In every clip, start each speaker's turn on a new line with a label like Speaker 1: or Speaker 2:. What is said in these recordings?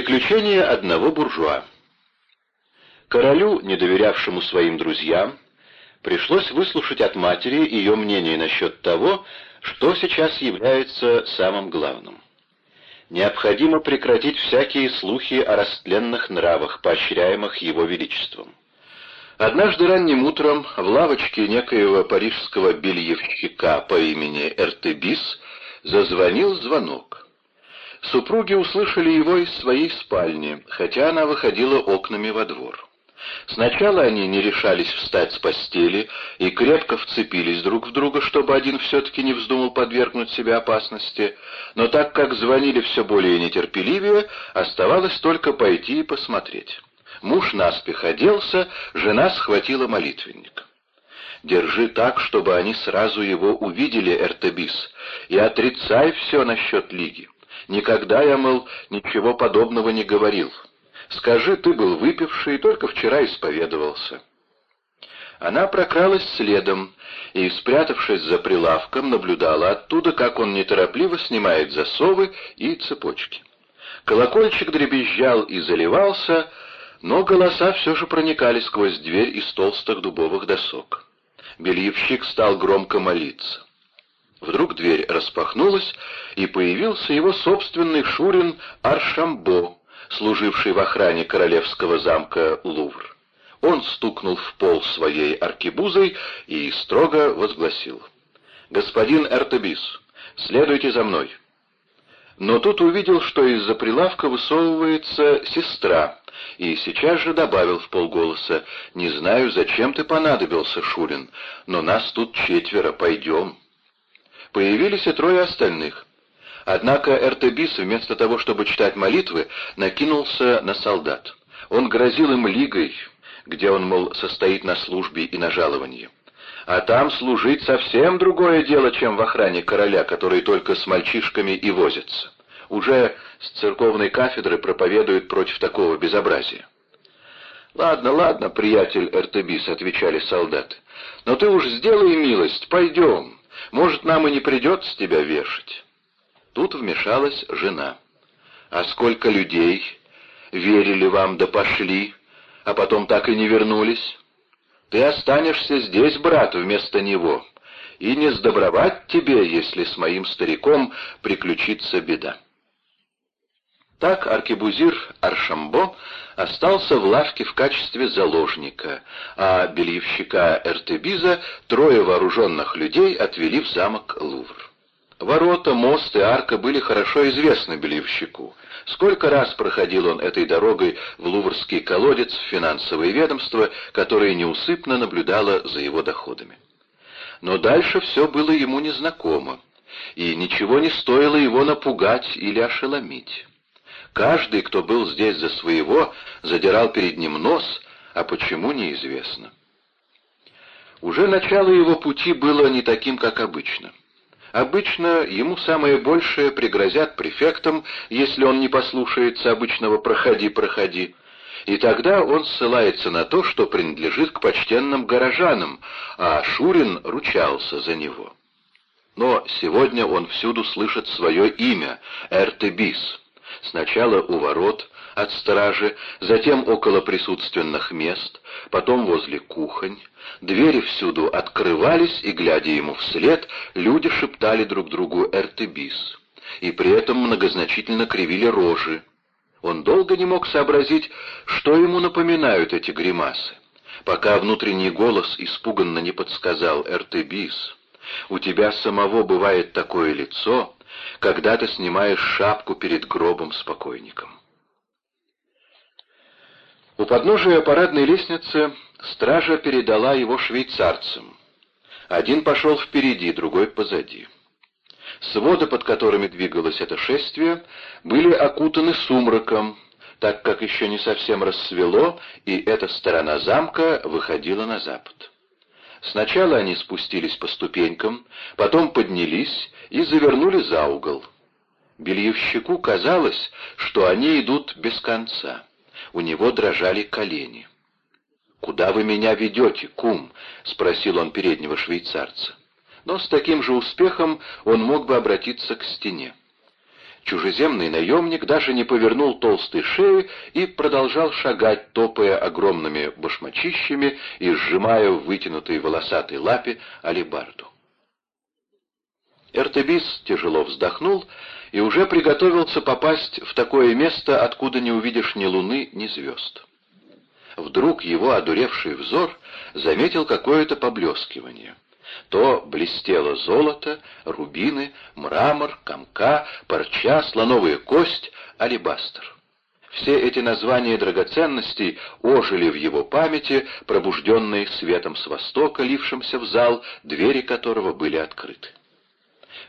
Speaker 1: Приключения одного буржуа. Королю, не доверявшему своим друзьям, пришлось выслушать от матери ее мнение насчет того, что сейчас является самым главным. Необходимо прекратить всякие слухи о растленных нравах, поощряемых его величеством. Однажды ранним утром в лавочке некоего парижского бельевщика по имени Эртебис зазвонил звонок. Супруги услышали его из своей спальни, хотя она выходила окнами во двор. Сначала они не решались встать с постели и крепко вцепились друг в друга, чтобы один все-таки не вздумал подвергнуть себя опасности, но так как звонили все более нетерпеливее, оставалось только пойти и посмотреть. Муж наспех оделся, жена схватила молитвенник. «Держи так, чтобы они сразу его увидели, Эртебис, и отрицай все насчет Лиги. Никогда я, мол, ничего подобного не говорил. Скажи, ты был выпивший, только вчера исповедовался». Она прокралась следом и, спрятавшись за прилавком, наблюдала оттуда, как он неторопливо снимает засовы и цепочки. Колокольчик дребезжал и заливался, но голоса все же проникали сквозь дверь из толстых дубовых досок. Бельевщик стал громко молиться. Вдруг дверь распахнулась, и появился его собственный Шурин Аршамбо, служивший в охране королевского замка Лувр. Он стукнул в пол своей аркебузой и строго возгласил. «Господин Эртебис, следуйте за мной». Но тут увидел, что из-за прилавка высовывается сестра, и сейчас же добавил в полголоса, «Не знаю, зачем ты понадобился, Шурин, но нас тут четверо, пойдем». Появились и трое остальных. Однако Эртебис, вместо того, чтобы читать молитвы, накинулся на солдат. Он грозил им лигой, где он, мол, состоит на службе и на жаловании. А там служить совсем другое дело, чем в охране короля, который только с мальчишками и возится. Уже с церковной кафедры проповедуют против такого безобразия. «Ладно, ладно, приятель Эртебис», — отвечали солдаты, — «но ты уж сделай милость, пойдем, может, нам и не придется тебя вешать». Тут вмешалась жена. «А сколько людей верили вам да пошли, а потом так и не вернулись? Ты останешься здесь, брат, вместо него, и не сдобровать тебе, если с моим стариком приключится беда». Так аркебузир Аршамбо остался в лавке в качестве заложника, а бельевщика Эртебиза трое вооруженных людей отвели в замок Лувр. Ворота, мост и арка были хорошо известны бельевщику. Сколько раз проходил он этой дорогой в Луврский колодец в финансовое ведомство, которое неусыпно наблюдало за его доходами. Но дальше все было ему незнакомо, и ничего не стоило его напугать или ошеломить. Каждый, кто был здесь за своего, задирал перед ним нос, а почему неизвестно. Уже начало его пути было не таким, как обычно. Обычно ему самое большее пригрозят префектом, если он не послушается обычного «проходи, проходи», и тогда он ссылается на то, что принадлежит к почтенным горожанам, а Шурин ручался за него. Но сегодня он всюду слышит свое имя — Эртебис. Сначала у ворот от стражи, затем около присутственных мест, потом возле кухонь. Двери всюду открывались, и, глядя ему вслед, люди шептали друг другу «Эртебис», и при этом многозначительно кривили рожи. Он долго не мог сообразить, что ему напоминают эти гримасы, пока внутренний голос испуганно не подсказал «Эртебис». У тебя самого бывает такое лицо, когда ты снимаешь шапку перед гробом с покойником. У подножия парадной лестницы стража передала его швейцарцам. Один пошел впереди, другой позади. Своды, под которыми двигалось это шествие, были окутаны сумраком, так как еще не совсем рассвело, и эта сторона замка выходила на запад. Сначала они спустились по ступенькам, потом поднялись и завернули за угол. Бельевщику казалось, что они идут без конца. У него дрожали колени. «Куда вы меня ведете, кум?» — спросил он переднего швейцарца. Но с таким же успехом он мог бы обратиться к стене. Чужеземный наемник даже не повернул толстой шеи и продолжал шагать, топая огромными башмачищами и сжимая в вытянутой волосатой лапе алебарду. Эртебис тяжело вздохнул и уже приготовился попасть в такое место, откуда не увидишь ни луны, ни звезд. Вдруг его одуревший взор заметил какое-то поблескивание. То блестело золото, рубины, мрамор, комка, парча, слоновая кость, алебастр. Все эти названия драгоценностей ожили в его памяти, пробужденные светом с востока, лившимся в зал, двери которого были открыты.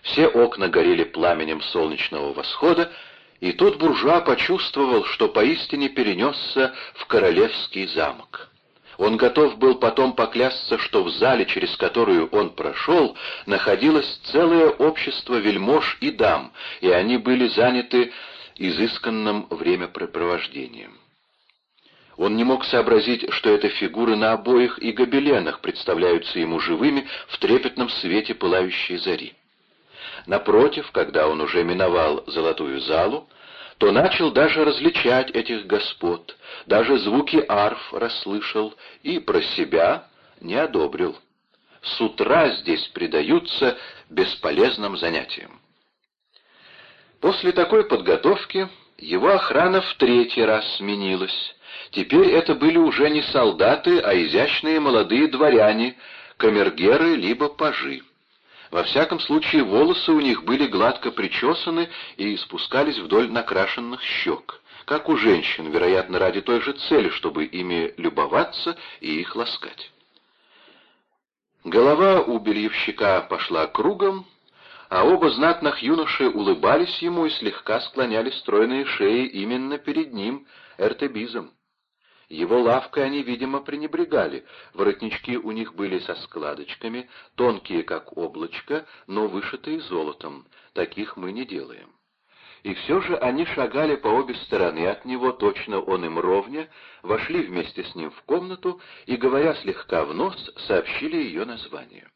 Speaker 1: Все окна горели пламенем солнечного восхода, и тут буржуа почувствовал, что поистине перенесся в королевский замок. Он готов был потом поклясться, что в зале, через которую он прошел, находилось целое общество вельмож и дам, и они были заняты изысканным времяпрепровождением. Он не мог сообразить, что это фигуры на обоих и гобеленах представляются ему живыми в трепетном свете пылающей зари. Напротив, когда он уже миновал золотую залу, то начал даже различать этих господ, даже звуки арф расслышал и про себя не одобрил. С утра здесь предаются бесполезным занятиям. После такой подготовки его охрана в третий раз сменилась. Теперь это были уже не солдаты, а изящные молодые дворяне, камергеры либо пажи. Во всяком случае, волосы у них были гладко причесаны и спускались вдоль накрашенных щек, как у женщин, вероятно, ради той же цели, чтобы ими любоваться и их ласкать. Голова у бельевщика пошла кругом, а оба знатных юноши улыбались ему и слегка склоняли стройные шеи именно перед ним, эртебизом. Его лавкой они, видимо, пренебрегали. Воротнички у них были со складочками, тонкие, как облачко, но вышитые золотом. Таких мы не делаем. И все же они шагали по обе стороны от него, точно он им ровня, вошли вместе с ним в комнату и, говоря слегка в нос, сообщили ее название.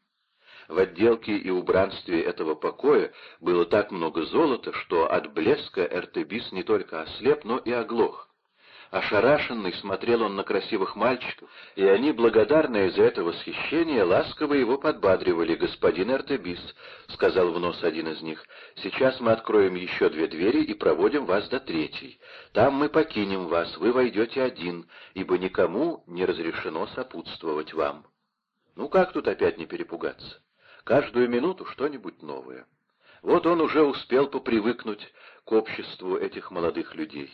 Speaker 1: В отделке и убранстве этого покоя было так много золота, что от блеска Эртебис не только ослеп, но и оглох. Ошарашенный смотрел он на красивых мальчиков, и они, благодарные за это восхищение, ласково его подбадривали. «Господин Эртебис», — сказал в нос один из них, — «сейчас мы откроем еще две двери и проводим вас до третьей. Там мы покинем вас, вы войдете один, ибо никому не разрешено сопутствовать вам». Ну как тут опять не перепугаться? Каждую минуту что-нибудь новое. Вот он уже успел попривыкнуть к обществу этих молодых людей.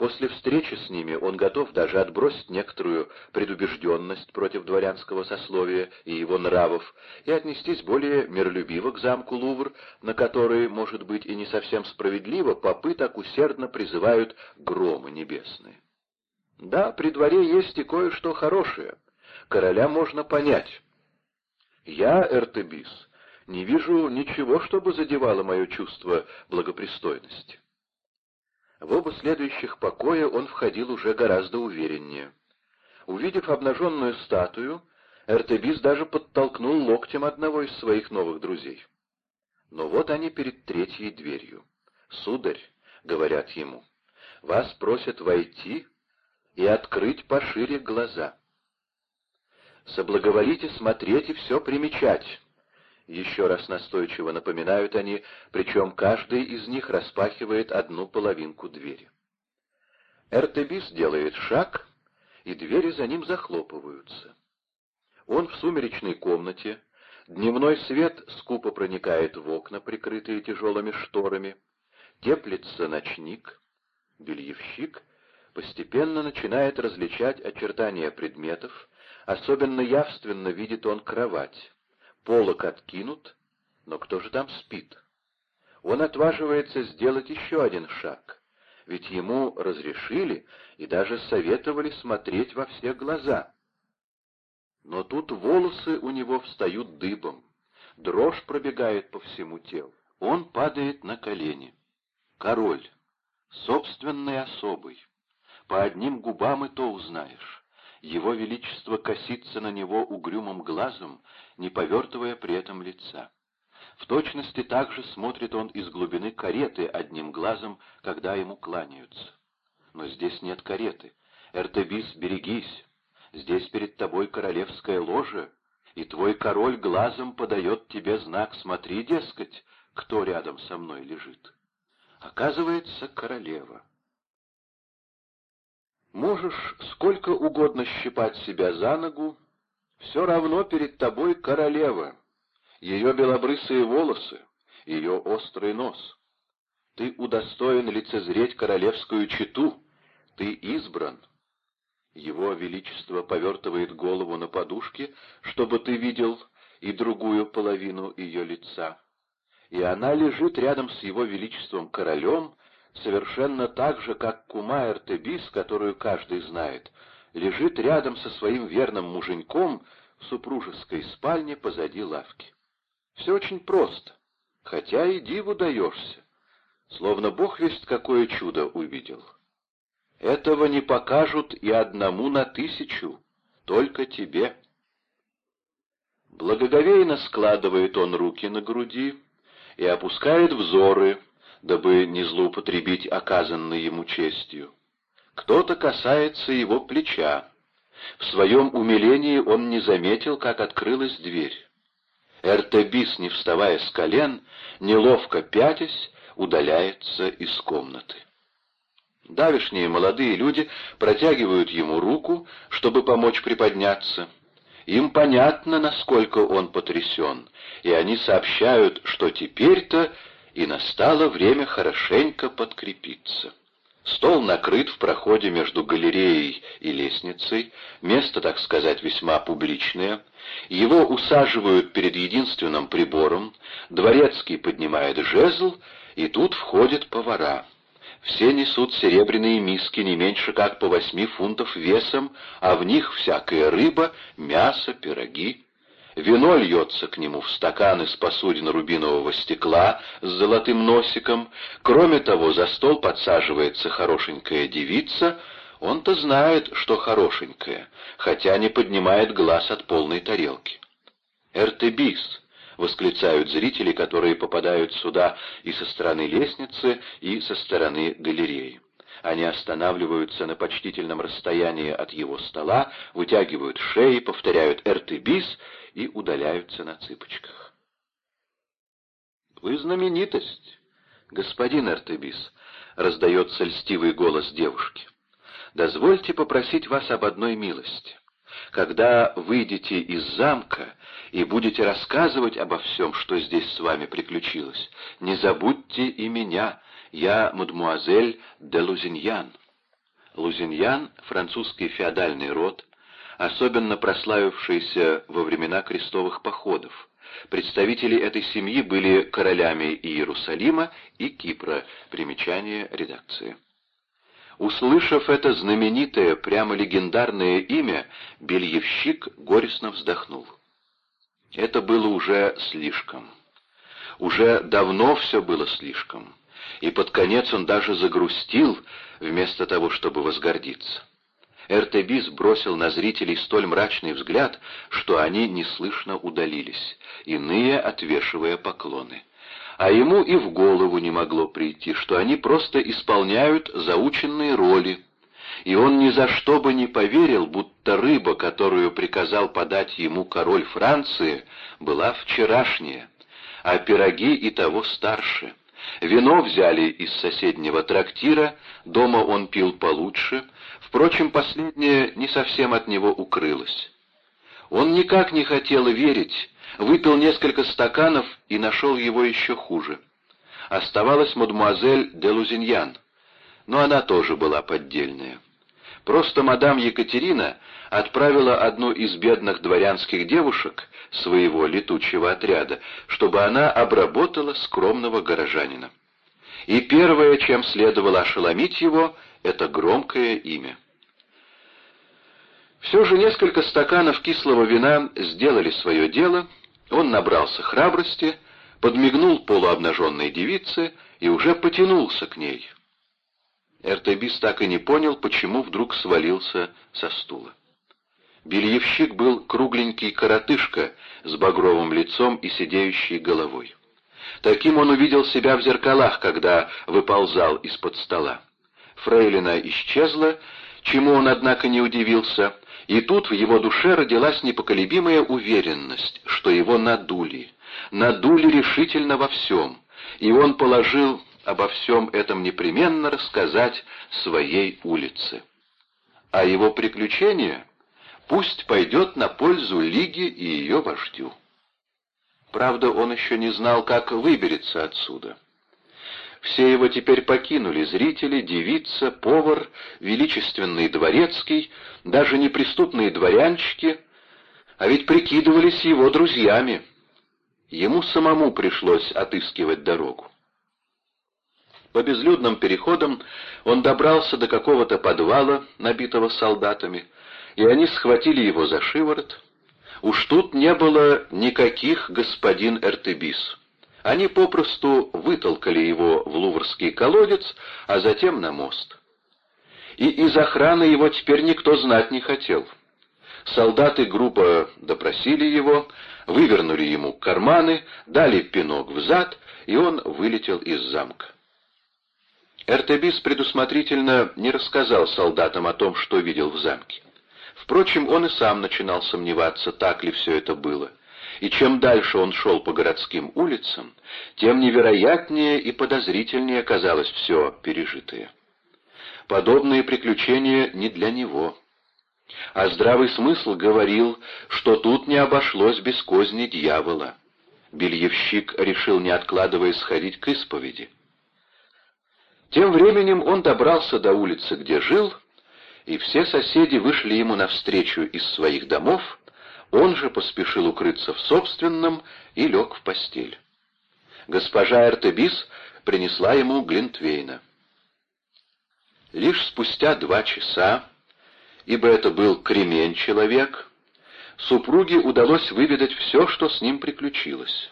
Speaker 1: После встречи с ними он готов даже отбросить некоторую предубежденность против дворянского сословия и его нравов и отнестись более миролюбиво к замку Лувр, на который, может быть, и не совсем справедливо, попы так усердно призывают громы небесные. Да, при дворе есть и кое-что хорошее. Короля можно понять. Я, Эртебис, не вижу ничего, чтобы задевало мое чувство благопристойности. В оба следующих покоя он входил уже гораздо увереннее. Увидев обнаженную статую, Эртебис даже подтолкнул локтем одного из своих новых друзей. Но вот они перед третьей дверью. «Сударь», — говорят ему, — «вас просят войти и открыть пошире глаза. Соблаговолите смотреть и все примечать, еще раз настойчиво напоминают они, причем каждый из них распахивает одну половинку двери. Эртебис делает шаг, и двери за ним захлопываются. Он в сумеречной комнате, дневной свет скупо проникает в окна, прикрытые тяжелыми шторами, теплится ночник, бельевщик постепенно начинает различать очертания предметов, особенно явственно видит он кровать полок откинут, но кто же там спит? Он отваживается сделать еще один шаг, ведь ему разрешили и даже советовали смотреть во все глаза. Но тут волосы у него встают дыбом, дрожь пробегает по всему телу. Он падает на колени. Король, собственный особый, по одним губам и то узнаешь. Его Величество косится на него угрюмым глазом, не повертывая при этом лица. В точности так же смотрит он из глубины кареты одним глазом, когда ему кланяются. Но здесь нет кареты. Эртебис, берегись. Здесь перед тобой королевское ложе, и твой король глазом подает тебе знак «Смотри, дескать, кто рядом со мной лежит». Оказывается, королева. Можешь сколько угодно щипать себя за ногу, все равно перед тобой королева, ее белобрысые волосы, ее острый нос. Ты удостоен лицезреть королевскую чету, ты избран. Его Величество повертывает голову на подушке, чтобы ты видел и другую половину ее лица. И она лежит рядом с Его Величеством королем, совершенно так же, как кума Эртебис, которую каждый знает, лежит рядом со своим верным муженьком в супружеской спальне позади лавки. Все очень просто, хотя и диву даешься, словно Бог весть какое чудо увидел. Этого не покажут и одному на тысячу, только тебе. Благоговейно складывает он руки на груди и опускает взоры, дабы не злоупотребить оказанной ему честью. Кто-то касается его плеча. В своем умилении он не заметил, как открылась дверь. Эртебис, не вставая с колен, неловко пятясь, удаляется из комнаты. Давишние молодые люди протягивают ему руку, чтобы помочь приподняться. Им понятно, насколько он потрясен, и они сообщают, что теперь-то и настало время хорошенько подкрепиться. Стол накрыт в проходе между галереей и лестницей, место, так сказать, весьма публичное. Его усаживают перед единственным прибором, дворецкий поднимает жезл, и тут входят повара. Все несут серебряные миски не меньше как по восьми фунтов весом, а в них всякая рыба, мясо, пироги. Вино льется к нему в стакан из посудин рубинового стекла с золотым носиком. Кроме того, за стол подсаживается хорошенькая девица. Он-то знает, что хорошенькая, хотя не поднимает глаз от полной тарелки. «Эртебис!» — восклицают зрители, которые попадают сюда и со стороны лестницы, и со стороны галереи. Они останавливаются на почтительном расстоянии от его стола, вытягивают шеи, повторяют «Эртебис» и удаляются на цыпочках. «Вы знаменитость, господин Эртебис», — раздается льстивый голос девушки. «Дозвольте попросить вас об одной милости. Когда выйдете из замка и будете рассказывать обо всем, что здесь с вами приключилось, не забудьте и меня, я мадмуазель де Лузиньян». Лузиньян — французский феодальный род, особенно прославившийся во времена крестовых походов. Представители этой семьи были королями Иерусалима и Кипра. Примечание редакции. Услышав это знаменитое, прямо легендарное имя, бельевщик горестно вздохнул. Это было уже слишком. Уже давно все было слишком. И под конец он даже загрустил, вместо того, чтобы возгордиться. Эртебис бросил на зрителей столь мрачный взгляд, что они неслышно удалились, иные отвешивая поклоны. А ему и в голову не могло прийти, что они просто исполняют заученные роли, и он ни за что бы не поверил, будто рыба, которую приказал подать ему король Франции, была вчерашняя, а пироги и того старше. Вино взяли из соседнего трактира, дома он пил получше, впрочем, последнее не совсем от него укрылось. Он никак не хотел верить, выпил несколько стаканов и нашел его еще хуже. Оставалась мадемуазель де Лузиньян, но она тоже была поддельная. Просто мадам Екатерина отправила одну из бедных дворянских девушек своего летучего отряда, чтобы она обработала скромного горожанина. И первое, чем следовало ошеломить его, это громкое имя. Все же несколько стаканов кислого вина сделали свое дело, он набрался храбрости, подмигнул полуобнаженной девице и уже потянулся к ней. Эртебис так и не понял, почему вдруг свалился со стула. Бельевщик был кругленький коротышка с багровым лицом и сидеющей головой. Таким он увидел себя в зеркалах, когда выползал из-под стола. Фрейлина исчезла, чему он, однако, не удивился, и тут в его душе родилась непоколебимая уверенность, что его надули, надули решительно во всем, и он положил обо всем этом непременно рассказать своей улице. А его приключение пусть пойдет на пользу Лиге и ее вождю. Правда, он еще не знал, как выберется отсюда. Все его теперь покинули, зрители, девица, повар, величественный дворецкий, даже неприступные дворянчики, а ведь прикидывались его друзьями. Ему самому пришлось отыскивать дорогу. По безлюдным переходам он добрался до какого-то подвала, набитого солдатами, и они схватили его за шиворот. Уж тут не было никаких господин Эртебис. Они попросту вытолкали его в луврский колодец, а затем на мост. И из охраны его теперь никто знать не хотел. Солдаты грубо допросили его, вывернули ему карманы, дали пинок в зад, и он вылетел из замка. Эртебис предусмотрительно не рассказал солдатам о том, что видел в замке. Впрочем, он и сам начинал сомневаться, так ли все это было. И чем дальше он шел по городским улицам, тем невероятнее и подозрительнее казалось все пережитое. Подобные приключения не для него. А здравый смысл говорил, что тут не обошлось без козни дьявола. Бельевщик решил, не откладывая, сходить к исповеди. Тем временем он добрался до улицы, где жил, и все соседи вышли ему навстречу из своих домов, он же поспешил укрыться в собственном и лег в постель. Госпожа Эртебис принесла ему Глинтвейна. Лишь спустя два часа, ибо это был кремень человек, супруге удалось выведать все, что с ним приключилось.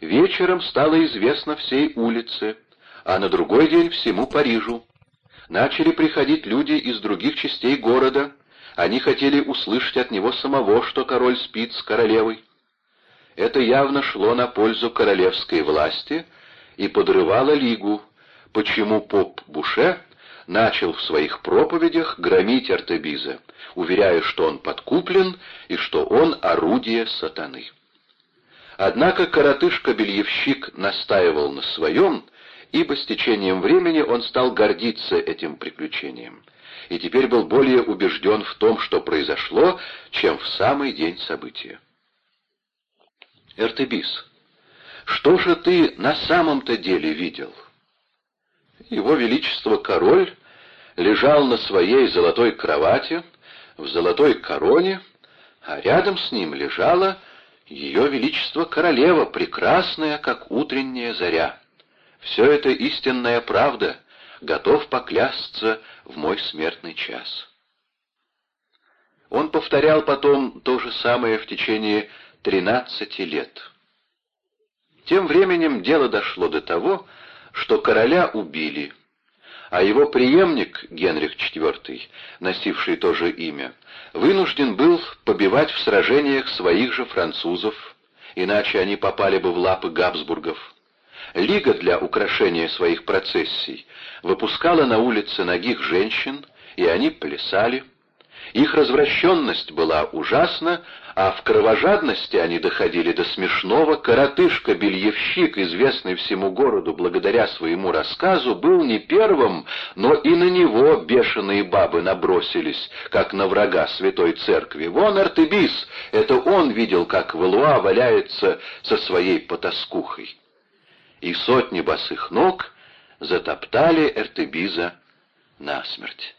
Speaker 1: Вечером стало известно всей улице, а на другой день всему Парижу. Начали приходить люди из других частей города, они хотели услышать от него самого, что король спит с королевой. Это явно шло на пользу королевской власти и подрывало лигу, почему поп Буше начал в своих проповедях громить Артебиза, уверяя, что он подкуплен и что он орудие сатаны. Однако коротышка-бельевщик настаивал на своем, ибо с течением времени он стал гордиться этим приключением, и теперь был более убежден в том, что произошло, чем в самый день события. Эртебис, что же ты на самом-то деле видел? Его Величество Король лежал на своей золотой кровати, в золотой короне, а рядом с ним лежала Ее Величество Королева, прекрасная, как утренняя заря. Все это истинная правда, готов поклясться в мой смертный час. Он повторял потом то же самое в течение тринадцати лет. Тем временем дело дошло до того, что короля убили, а его преемник, Генрих IV, носивший то же имя, вынужден был побивать в сражениях своих же французов, иначе они попали бы в лапы Габсбургов. Лига для украшения своих процессий выпускала на улице ногих женщин, и они плясали. Их развращенность была ужасна, а в кровожадности они доходили до смешного. Коротышка-бельевщик, известный всему городу благодаря своему рассказу, был не первым, но и на него бешеные бабы набросились, как на врага святой церкви. Вон Артебис, это он видел, как Валуа валяется со своей потаскухой и сотни босых ног затоптали Эртебиза насмерть.